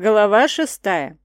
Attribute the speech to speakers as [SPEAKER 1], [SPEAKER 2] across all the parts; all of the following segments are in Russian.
[SPEAKER 1] Глава шестая.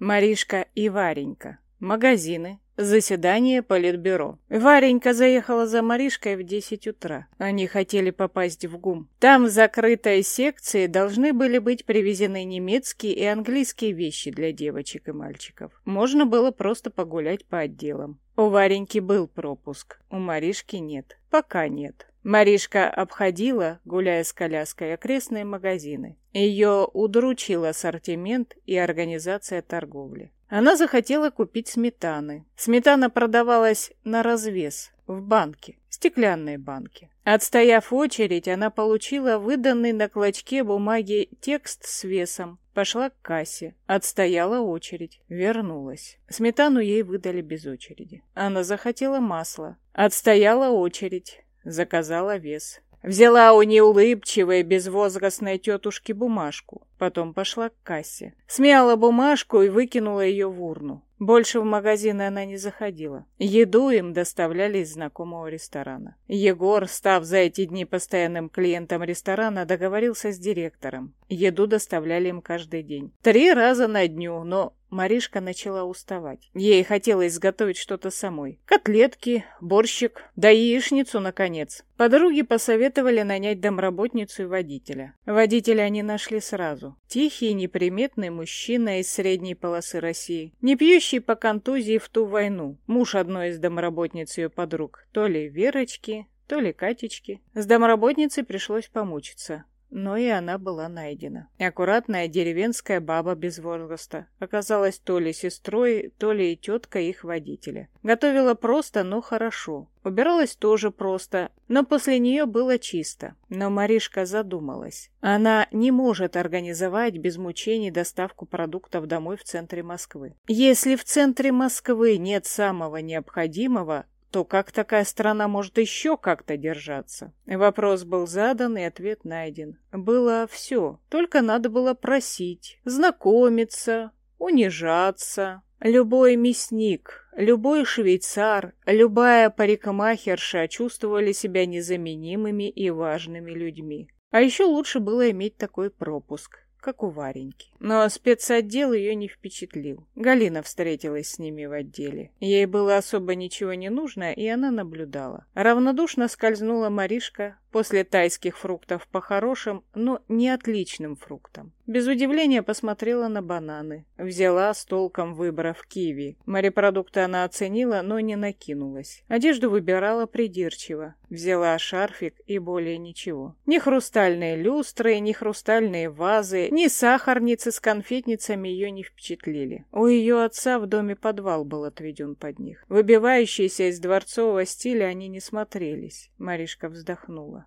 [SPEAKER 1] Маришка и Варенька. Магазины. Заседание Политбюро. Варенька заехала за Маришкой в 10 утра. Они хотели попасть в ГУМ. Там в закрытой секции должны были быть привезены немецкие и английские вещи для девочек и мальчиков. Можно было просто погулять по отделам. У Вареньки был пропуск, у Маришки нет. Пока нет. Маришка обходила, гуляя с коляской, окрестные магазины. Ее удручил ассортимент и организация торговли. Она захотела купить сметаны. Сметана продавалась на развес, в банке, стеклянной банке. Отстояв очередь, она получила выданный на клочке бумаги текст с весом. Пошла к кассе, отстояла очередь, вернулась. Сметану ей выдали без очереди. Она захотела масла, отстояла очередь, заказала вес. Взяла у неулыбчивой, безвозрастной тетушки бумажку. Потом пошла к кассе. Смяла бумажку и выкинула ее в урну. Больше в магазины она не заходила. Еду им доставляли из знакомого ресторана. Егор, став за эти дни постоянным клиентом ресторана, договорился с директором. Еду доставляли им каждый день. Три раза на дню, но Маришка начала уставать. Ей хотелось изготовить что-то самой. Котлетки, борщик, да яичницу, наконец. Подруги посоветовали нанять домработницу и водителя. Водителя они нашли сразу. Тихий, неприметный мужчина из средней полосы России, не пьющий по контузии в ту войну. Муж одной из домработниц ее подруг. То ли Верочки, то ли Катечки. С домработницей пришлось помучиться но и она была найдена. Аккуратная деревенская баба без возраста оказалась то ли сестрой, то ли и теткой их водителя. Готовила просто, но хорошо. Убиралась тоже просто, но после нее было чисто. Но Маришка задумалась. Она не может организовать без мучений доставку продуктов домой в центре Москвы. Если в центре Москвы нет самого необходимого, то как такая страна может еще как-то держаться? Вопрос был задан и ответ найден. Было все, только надо было просить, знакомиться, унижаться. Любой мясник, любой швейцар, любая парикмахерша чувствовали себя незаменимыми и важными людьми. А еще лучше было иметь такой пропуск как у Вареньки. Но спецотдел ее не впечатлил. Галина встретилась с ними в отделе. Ей было особо ничего не нужно, и она наблюдала. Равнодушно скользнула Маришка после тайских фруктов по хорошим, но не отличным фруктам. Без удивления посмотрела на бананы. Взяла с толком выбрав киви. Морепродукты она оценила, но не накинулась. Одежду выбирала придирчиво. Взяла шарфик и более ничего. Ни хрустальные люстры, ни хрустальные вазы, ни сахарницы с конфетницами ее не впечатлили. У ее отца в доме подвал был отведен под них. Выбивающиеся из дворцового стиля они не смотрелись. Маришка вздохнула.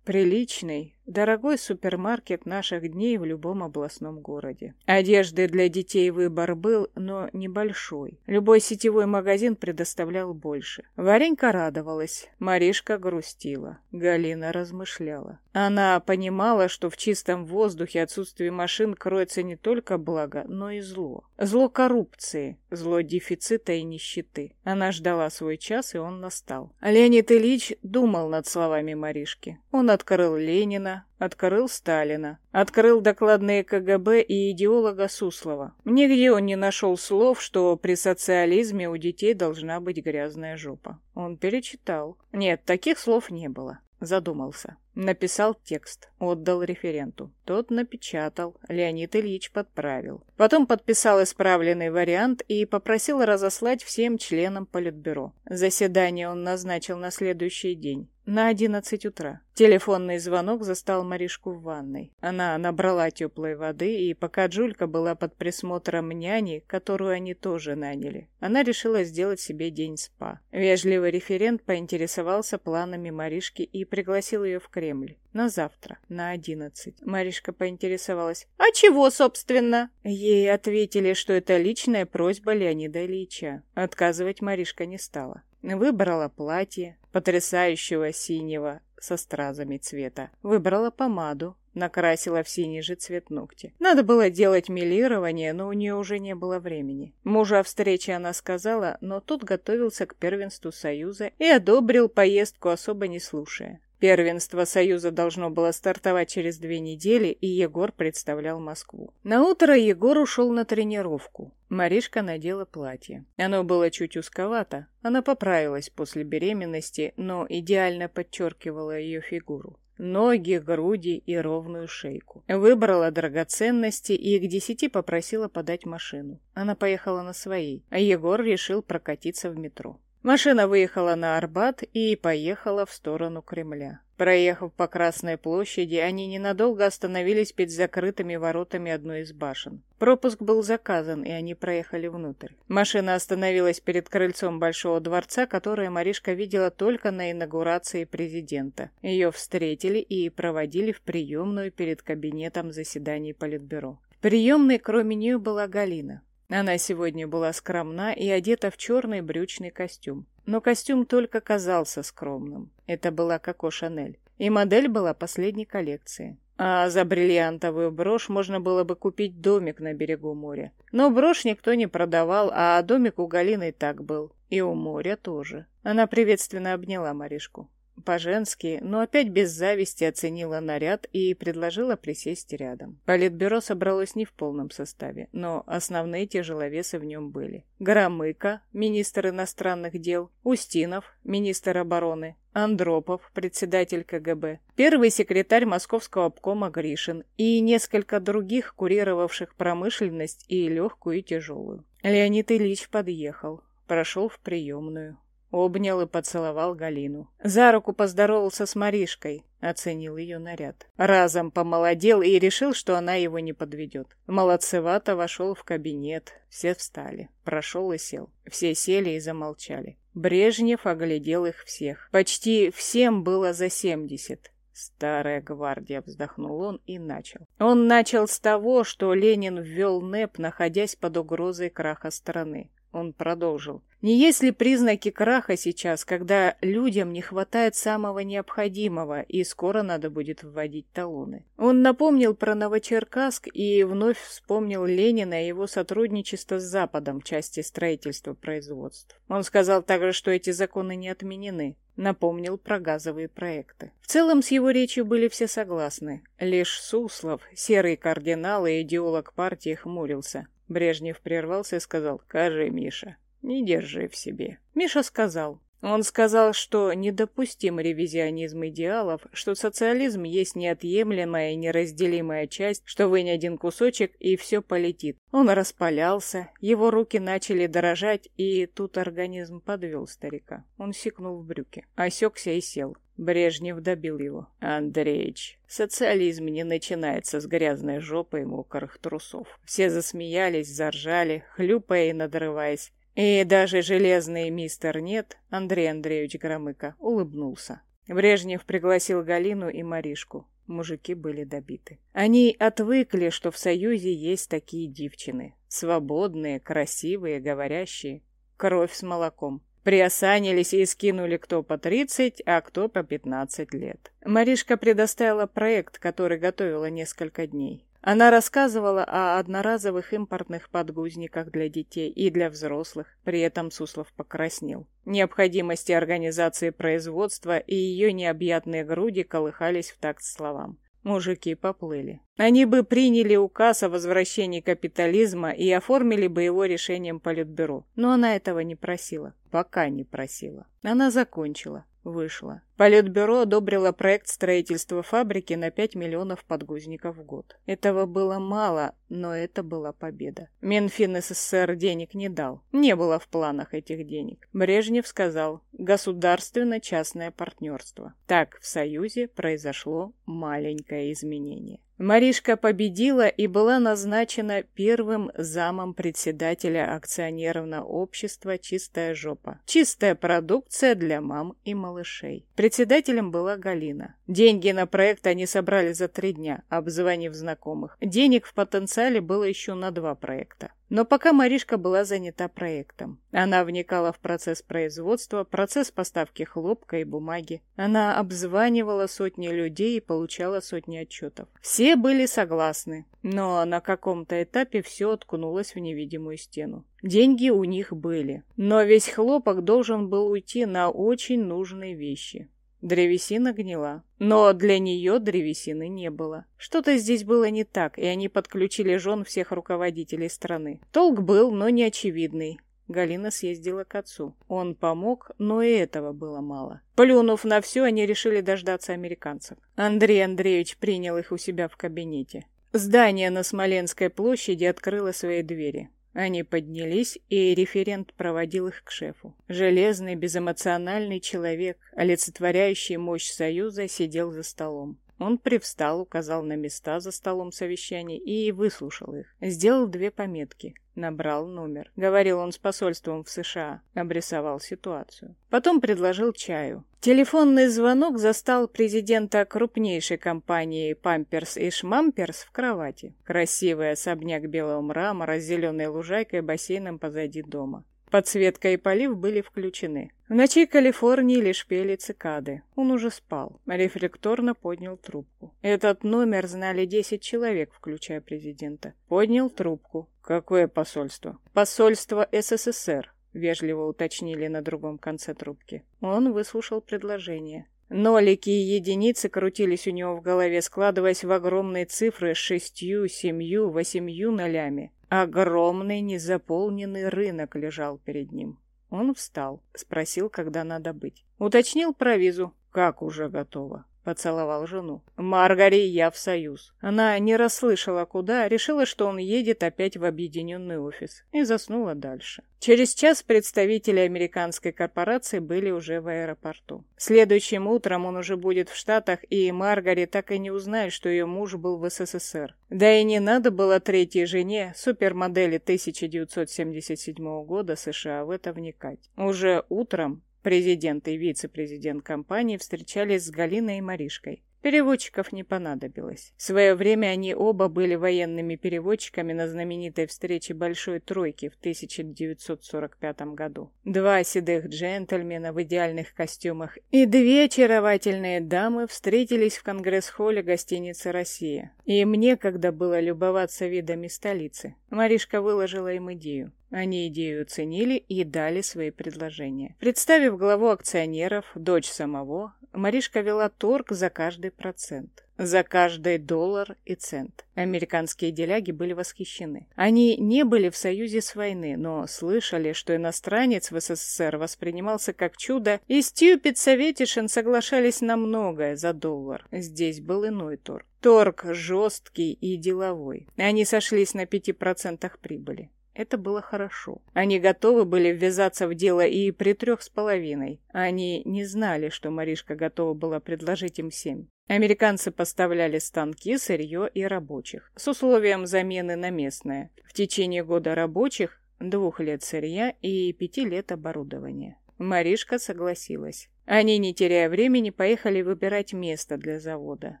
[SPEAKER 1] Приличный, дорогой супермаркет наших дней в любом областном городе. Одежды для детей выбор был, но небольшой. Любой сетевой магазин предоставлял больше. Варенька радовалась, Маришка грустила, Галина размышляла. Она понимала, что в чистом воздухе отсутствие машин кроется не только благо, но и зло. Зло коррупции, зло дефицита и нищеты. Она ждала свой час, и он настал. Леонид Ильич думал над словами Маришки. Он открыл Ленина, открыл Сталина, открыл докладные КГБ и идеолога Суслова. Нигде он не нашел слов, что при социализме у детей должна быть грязная жопа. Он перечитал. Нет, таких слов не было. Задумался. Написал текст, отдал референту. Тот напечатал, Леонид Ильич подправил. Потом подписал исправленный вариант и попросил разослать всем членам Политбюро. Заседание он назначил на следующий день, на одиннадцать утра. Телефонный звонок застал Маришку в ванной. Она набрала теплой воды, и пока Джулька была под присмотром няни, которую они тоже наняли, она решила сделать себе день спа. Вежливый референт поинтересовался планами Маришки и пригласил ее в Кремль. На завтра, на одиннадцать. Маришка поинтересовалась. «А чего, собственно?» Ей ответили, что это личная просьба Леонида Ильича. Отказывать Маришка не стала. Выбрала платье, потрясающего синего, со стразами цвета. Выбрала помаду, накрасила в синий же цвет ногти. Надо было делать милирование, но у нее уже не было времени. Мужу о встрече она сказала, но тот готовился к первенству Союза и одобрил поездку, особо не слушая. Первенство Союза должно было стартовать через две недели, и Егор представлял Москву. На утро Егор ушел на тренировку. Маришка надела платье. Оно было чуть узковато. Она поправилась после беременности, но идеально подчеркивало ее фигуру ноги, груди и ровную шейку. Выбрала драгоценности и к десяти попросила подать машину. Она поехала на своей, а Егор решил прокатиться в метро. Машина выехала на Арбат и поехала в сторону Кремля. Проехав по Красной площади, они ненадолго остановились перед закрытыми воротами одной из башен. Пропуск был заказан, и они проехали внутрь. Машина остановилась перед крыльцом Большого дворца, которое Маришка видела только на инаугурации президента. Ее встретили и проводили в приемную перед кабинетом заседаний Политбюро. В приемной кроме нее была Галина. Она сегодня была скромна и одета в черный брючный костюм. Но костюм только казался скромным. Это была Коко Шанель. И модель была последней коллекции. А за бриллиантовую брошь можно было бы купить домик на берегу моря. Но брошь никто не продавал, а домик у Галины так был. И у моря тоже. Она приветственно обняла Маришку по-женски, но опять без зависти оценила наряд и предложила присесть рядом. Политбюро собралось не в полном составе, но основные тяжеловесы в нем были. Громыко, министр иностранных дел, Устинов, министр обороны, Андропов, председатель КГБ, первый секретарь московского обкома Гришин и несколько других, курировавших промышленность и легкую и тяжелую. Леонид Ильич подъехал, прошел в приемную. Обнял и поцеловал Галину. За руку поздоровался с Маришкой, оценил ее наряд. Разом помолодел и решил, что она его не подведет. Молодцевато вошел в кабинет. Все встали. Прошел и сел. Все сели и замолчали. Брежнев оглядел их всех. Почти всем было за семьдесят. «Старая гвардия», — вздохнул он и начал. Он начал с того, что Ленин ввел НЭП, находясь под угрозой краха страны. Он продолжил. Не есть ли признаки краха сейчас, когда людям не хватает самого необходимого, и скоро надо будет вводить талоны? Он напомнил про Новочеркасск и вновь вспомнил Ленина и его сотрудничество с Западом в части строительства производств. Он сказал также, что эти законы не отменены. Напомнил про газовые проекты. В целом с его речью были все согласны. Лишь Суслов, серый кардинал и идеолог партии, хмурился. Брежнев прервался и сказал, «Кажи, Миша, не держи в себе». Миша сказал, он сказал, что недопустим ревизионизм идеалов, что социализм есть неотъемлемая и неразделимая часть, что вынь один кусочек и все полетит. Он распалялся, его руки начали дрожать, и тут организм подвел старика. Он сикнул в брюки, осекся и сел. Брежнев добил его. «Андреич, социализм не начинается с грязной жопы и мокрых трусов». Все засмеялись, заржали, хлюпая и надрываясь. И даже железный мистер Нет, Андрей Андреевич Громыко, улыбнулся. Брежнев пригласил Галину и Маришку. Мужики были добиты. Они отвыкли, что в Союзе есть такие девчины. Свободные, красивые, говорящие. Кровь с молоком. Приосанились и скинули кто по 30, а кто по 15 лет. Маришка предоставила проект, который готовила несколько дней. Она рассказывала о одноразовых импортных подгузниках для детей и для взрослых, при этом Суслов покраснел. Необходимости организации производства и ее необъятные груди колыхались в такт словам. Мужики поплыли. Они бы приняли указ о возвращении капитализма и оформили бы его решением Политбюро. Но она этого не просила. Пока не просила. Она закончила. Вышла. Политбюро одобрило проект строительства фабрики на 5 миллионов подгузников в год. Этого было мало, но это была победа. Минфин СССР денег не дал. Не было в планах этих денег. Брежнев сказал «государственно-частное партнерство». Так в Союзе произошло маленькое изменение. Маришка победила и была назначена первым замом председателя акционерного общества «Чистая жопа». Чистая продукция для мам и малышей. Председателем была Галина. Деньги на проект они собрали за три дня, обзвонив знакомых. Денег в потенциале было еще на два проекта. Но пока Маришка была занята проектом. Она вникала в процесс производства, процесс поставки хлопка и бумаги. Она обзванивала сотни людей и получала сотни отчетов. Все были согласны, но на каком-то этапе все откнулось в невидимую стену. Деньги у них были, но весь хлопок должен был уйти на очень нужные вещи. Древесина гнила. Но для нее древесины не было. Что-то здесь было не так, и они подключили жен всех руководителей страны. Толк был, но не очевидный. Галина съездила к отцу. Он помог, но и этого было мало. Плюнув на все, они решили дождаться американцев. Андрей Андреевич принял их у себя в кабинете. Здание на Смоленской площади открыло свои двери. Они поднялись, и референт проводил их к шефу. Железный, безэмоциональный человек, олицетворяющий мощь Союза, сидел за столом. Он привстал, указал на места за столом совещаний и выслушал их. Сделал две пометки. Набрал номер. Говорил он с посольством в США. Обрисовал ситуацию. Потом предложил чаю. Телефонный звонок застал президента крупнейшей компании «Памперс» и «Шмамперс» в кровати. Красивый особняк белого мрамора с зеленой лужайкой и бассейном позади дома. Подсветка и полив были включены. В ночи Калифорнии лишь пели цикады. Он уже спал. Рефлекторно поднял трубку. Этот номер знали 10 человек, включая президента. Поднял трубку. Какое посольство? Посольство СССР, вежливо уточнили на другом конце трубки. Он выслушал предложение. Нолики и единицы крутились у него в голове, складываясь в огромные цифры с шестью, семью, восемью нолями. Огромный незаполненный рынок лежал перед ним. Он встал, спросил, когда надо быть. Уточнил про визу. Как уже готово. Поцеловал жену. «Маргари, я в Союз». Она не расслышала, куда, решила, что он едет опять в объединенный офис, и заснула дальше. Через час представители американской корпорации были уже в аэропорту. Следующим утром он уже будет в Штатах, и Маргари так и не узнает, что ее муж был в СССР. Да и не надо было третьей жене, супермодели 1977 года США, в это вникать. Уже утром Президент и вице-президент компании встречались с Галиной и Маришкой. Переводчиков не понадобилось. В свое время они оба были военными переводчиками на знаменитой встрече Большой Тройки в 1945 году. Два седых джентльмена в идеальных костюмах и две очаровательные дамы встретились в конгресс-холле гостиницы «Россия». И мне, когда было любоваться видами столицы, Маришка выложила им идею. Они идею оценили и дали свои предложения. Представив главу акционеров, дочь самого, Маришка вела торг за каждый процент, за каждый доллар и цент. Американские деляги были восхищены. Они не были в союзе с войны, но слышали, что иностранец в СССР воспринимался как чудо, и Стюпид Советишин соглашались на многое за доллар. Здесь был иной торг. Торг жесткий и деловой. Они сошлись на пяти процентах прибыли. Это было хорошо. Они готовы были ввязаться в дело и при трех с половиной. Они не знали, что Маришка готова была предложить им семь. Американцы поставляли станки, сырье и рабочих, с условием замены на местное. В течение года рабочих, двух лет сырья и пяти лет оборудования. Маришка согласилась. Они, не теряя времени, поехали выбирать место для завода.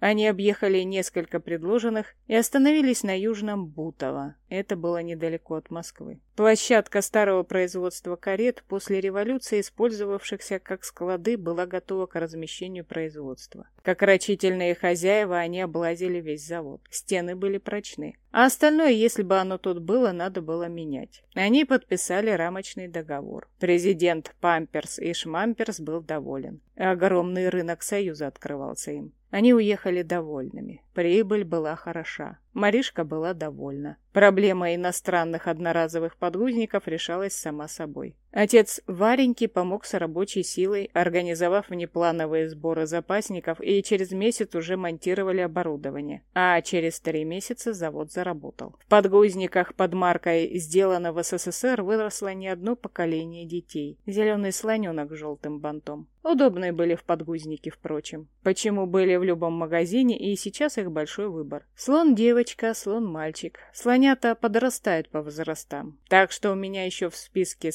[SPEAKER 1] Они объехали несколько предложенных и остановились на Южном Бутово. Это было недалеко от Москвы. Площадка старого производства карет после революции, использовавшихся как склады, была готова к размещению производства. Как рачительные хозяева, они облазили весь завод. Стены были прочны. А остальное, если бы оно тут было, надо было менять. Они подписали рамочный договор. Президент Памперс и Шмамперс был доволен. Огромный рынок Союза открывался им. Они уехали довольными. Прибыль была хороша. Маришка была довольна. Проблема иностранных одноразовых подгузников решалась сама собой. Отец Вареньки помог с рабочей силой, организовав внеплановые сборы запасников, и через месяц уже монтировали оборудование. А через три месяца завод заработал. В подгузниках под маркой «Сделано в СССР» выросло не одно поколение детей. Зеленый слоненок с желтым бантом. Удобные были в подгузнике, впрочем. Почему были в любом магазине, и сейчас их большой выбор. Слон девочка, слон мальчик. Слонята подрастают по возрастам. Так что у меня еще в списке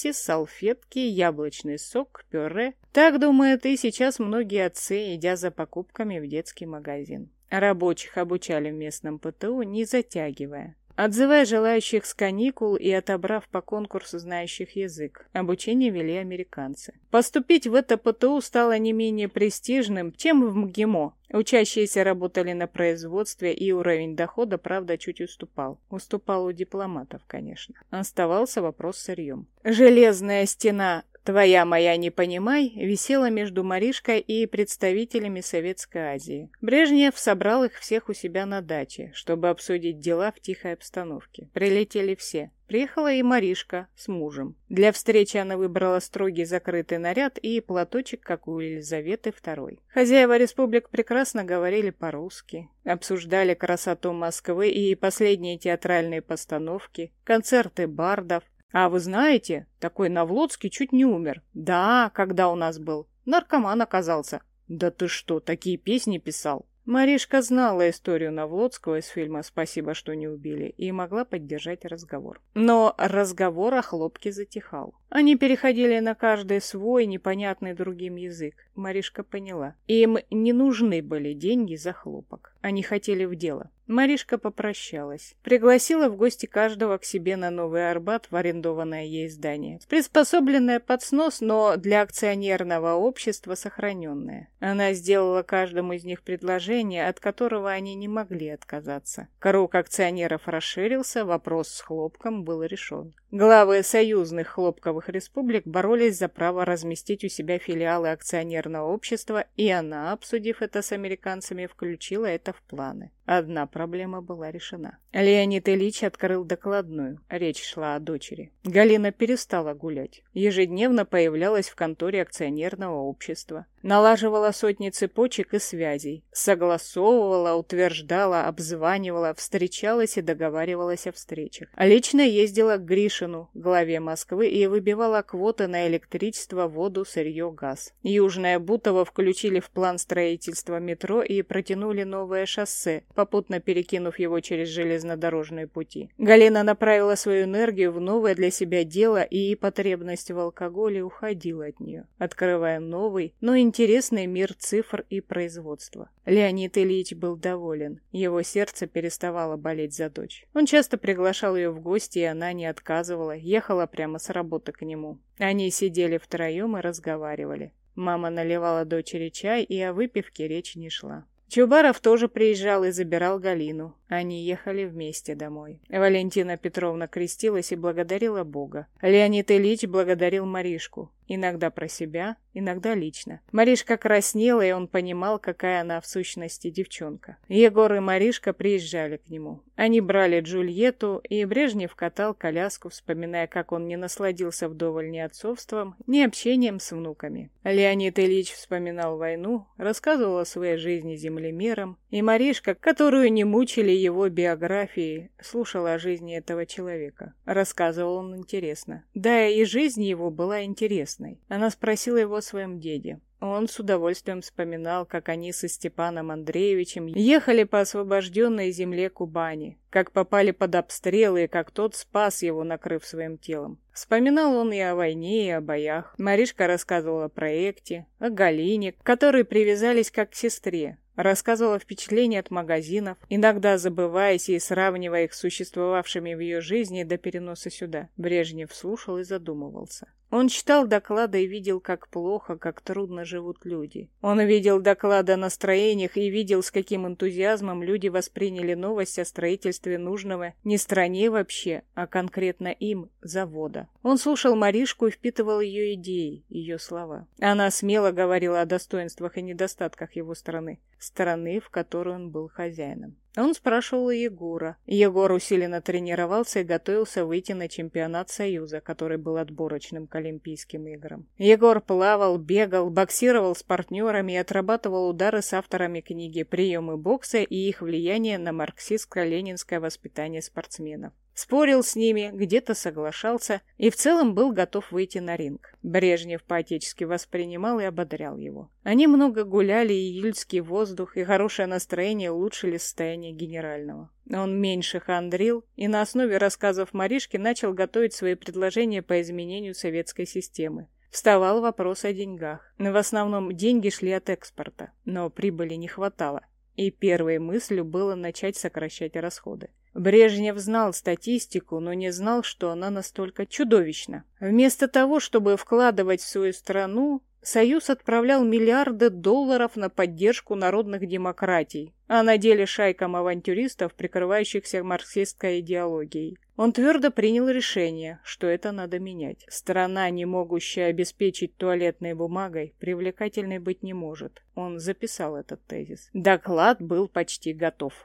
[SPEAKER 1] смеси, салфетки, яблочный сок, пюре. Так думают и сейчас многие отцы, идя за покупками в детский магазин. Рабочих обучали в местном ПТУ, не затягивая. Отзывая желающих с каникул и отобрав по конкурсу знающих язык, обучение вели американцы. Поступить в это ПТУ стало не менее престижным, чем в МГИМО. Учащиеся работали на производстве, и уровень дохода, правда, чуть уступал. Уступал у дипломатов, конечно. Оставался вопрос сырьем. Железная стена «Твоя моя не понимай» висела между Маришкой и представителями Советской Азии. Брежнев собрал их всех у себя на даче, чтобы обсудить дела в тихой обстановке. Прилетели все. Приехала и Маришка с мужем. Для встречи она выбрала строгий закрытый наряд и платочек, как у Елизаветы II. Хозяева республик прекрасно говорили по-русски, обсуждали красоту Москвы и последние театральные постановки, концерты бардов. А вы знаете, такой Навлодский чуть не умер. Да, когда у нас был. Наркоман оказался. Да ты что, такие песни писал? Маришка знала историю Навлодского из фильма «Спасибо, что не убили» и могла поддержать разговор. Но разговор о хлопке затихал. Они переходили на каждый свой, непонятный другим язык. Маришка поняла. Им не нужны были деньги за хлопок. Они хотели в дело. Маришка попрощалась. Пригласила в гости каждого к себе на Новый Арбат в арендованное ей здание. Приспособленное под снос, но для акционерного общества сохраненное. Она сделала каждому из них предложение, от которого они не могли отказаться. Круг акционеров расширился, вопрос с хлопком был решен. Главы союзных хлопковых республик боролись за право разместить у себя филиалы акционерного общества, и она, обсудив это с американцами, включила это в планы. Одна проблема была решена. Леонид Ильич открыл докладную. Речь шла о дочери. Галина перестала гулять. Ежедневно появлялась в конторе акционерного общества. Налаживала сотни цепочек и связей. Согласовывала, утверждала, обзванивала, встречалась и договаривалась о встречах. Лично ездила к Гришину, главе Москвы, и выбивала квоты на электричество, воду, сырье, газ. Южное Бутово включили в план строительства метро и протянули новое шоссе, попутно перекинув его через железнодорожные пути. Галина направила свою энергию в новое для себя дело, и потребность в алкоголе уходила от нее, открывая новый, но интересный мир цифр и производства. Леонид Ильич был доволен. Его сердце переставало болеть за дочь. Он часто приглашал ее в гости, и она не отказывала, ехала прямо с работы к нему. Они сидели втроем и разговаривали. Мама наливала дочери чай, и о выпивке речи не шла. Чубаров тоже приезжал и забирал Галину. Они ехали вместе домой. Валентина Петровна крестилась и благодарила Бога. Леонид Ильич благодарил Маришку. Иногда про себя, иногда лично. Маришка краснела, и он понимал, какая она в сущности девчонка. Егор и Маришка приезжали к нему. Они брали Джульетту, и Брежнев катал коляску, вспоминая, как он не насладился вдоволь ни отцовством, ни общением с внуками. Леонид Ильич вспоминал войну, рассказывал о своей жизни землемерам, и Маришка, которую не мучили его биографии, слушала о жизни этого человека. Рассказывал он интересно. Да, и жизнь его была интересной. Она спросила его о своем деде. Он с удовольствием вспоминал, как они со Степаном Андреевичем ехали по освобожденной земле Кубани, как попали под обстрелы и как тот спас его, накрыв своим телом. Вспоминал он и о войне, и о боях. Маришка рассказывала о проекте, о Галине, к которой привязались как к сестре, Рассказывала впечатления от магазинов, иногда забываясь и сравнивая их с существовавшими в ее жизни до переноса сюда. Брежнев слушал и задумывался. Он читал доклады и видел, как плохо, как трудно живут люди. Он видел доклады о настроениях и видел, с каким энтузиазмом люди восприняли новость о строительстве нужного не стране вообще, а конкретно им, завода. Он слушал Маришку и впитывал ее идеи, ее слова. Она смело говорила о достоинствах и недостатках его страны, страны, в которой он был хозяином. Он спрашивал Егора. Егор усиленно тренировался и готовился выйти на чемпионат Союза, который был отборочным к Олимпийским играм. Егор плавал, бегал, боксировал с партнерами и отрабатывал удары с авторами книги «Приемы бокса и их влияние на марксистско-ленинское воспитание спортсменов». Спорил с ними, где-то соглашался и в целом был готов выйти на ринг. Брежнев по-отечески воспринимал и ободрял его. Они много гуляли, и июльский воздух, и хорошее настроение улучшили состояние генерального. Он меньше хандрил и на основе рассказов Маришки начал готовить свои предложения по изменению советской системы. Вставал вопрос о деньгах. В основном деньги шли от экспорта, но прибыли не хватало. И первой мыслью было начать сокращать расходы. Брежнев знал статистику, но не знал, что она настолько чудовищна. Вместо того, чтобы вкладывать в свою страну, Союз отправлял миллиарды долларов на поддержку народных демократий, а на деле шайкам авантюристов, прикрывающихся марксистской идеологией. Он твердо принял решение, что это надо менять. Страна, не могущая обеспечить туалетной бумагой, привлекательной быть не может. Он записал этот тезис. Доклад был почти готов.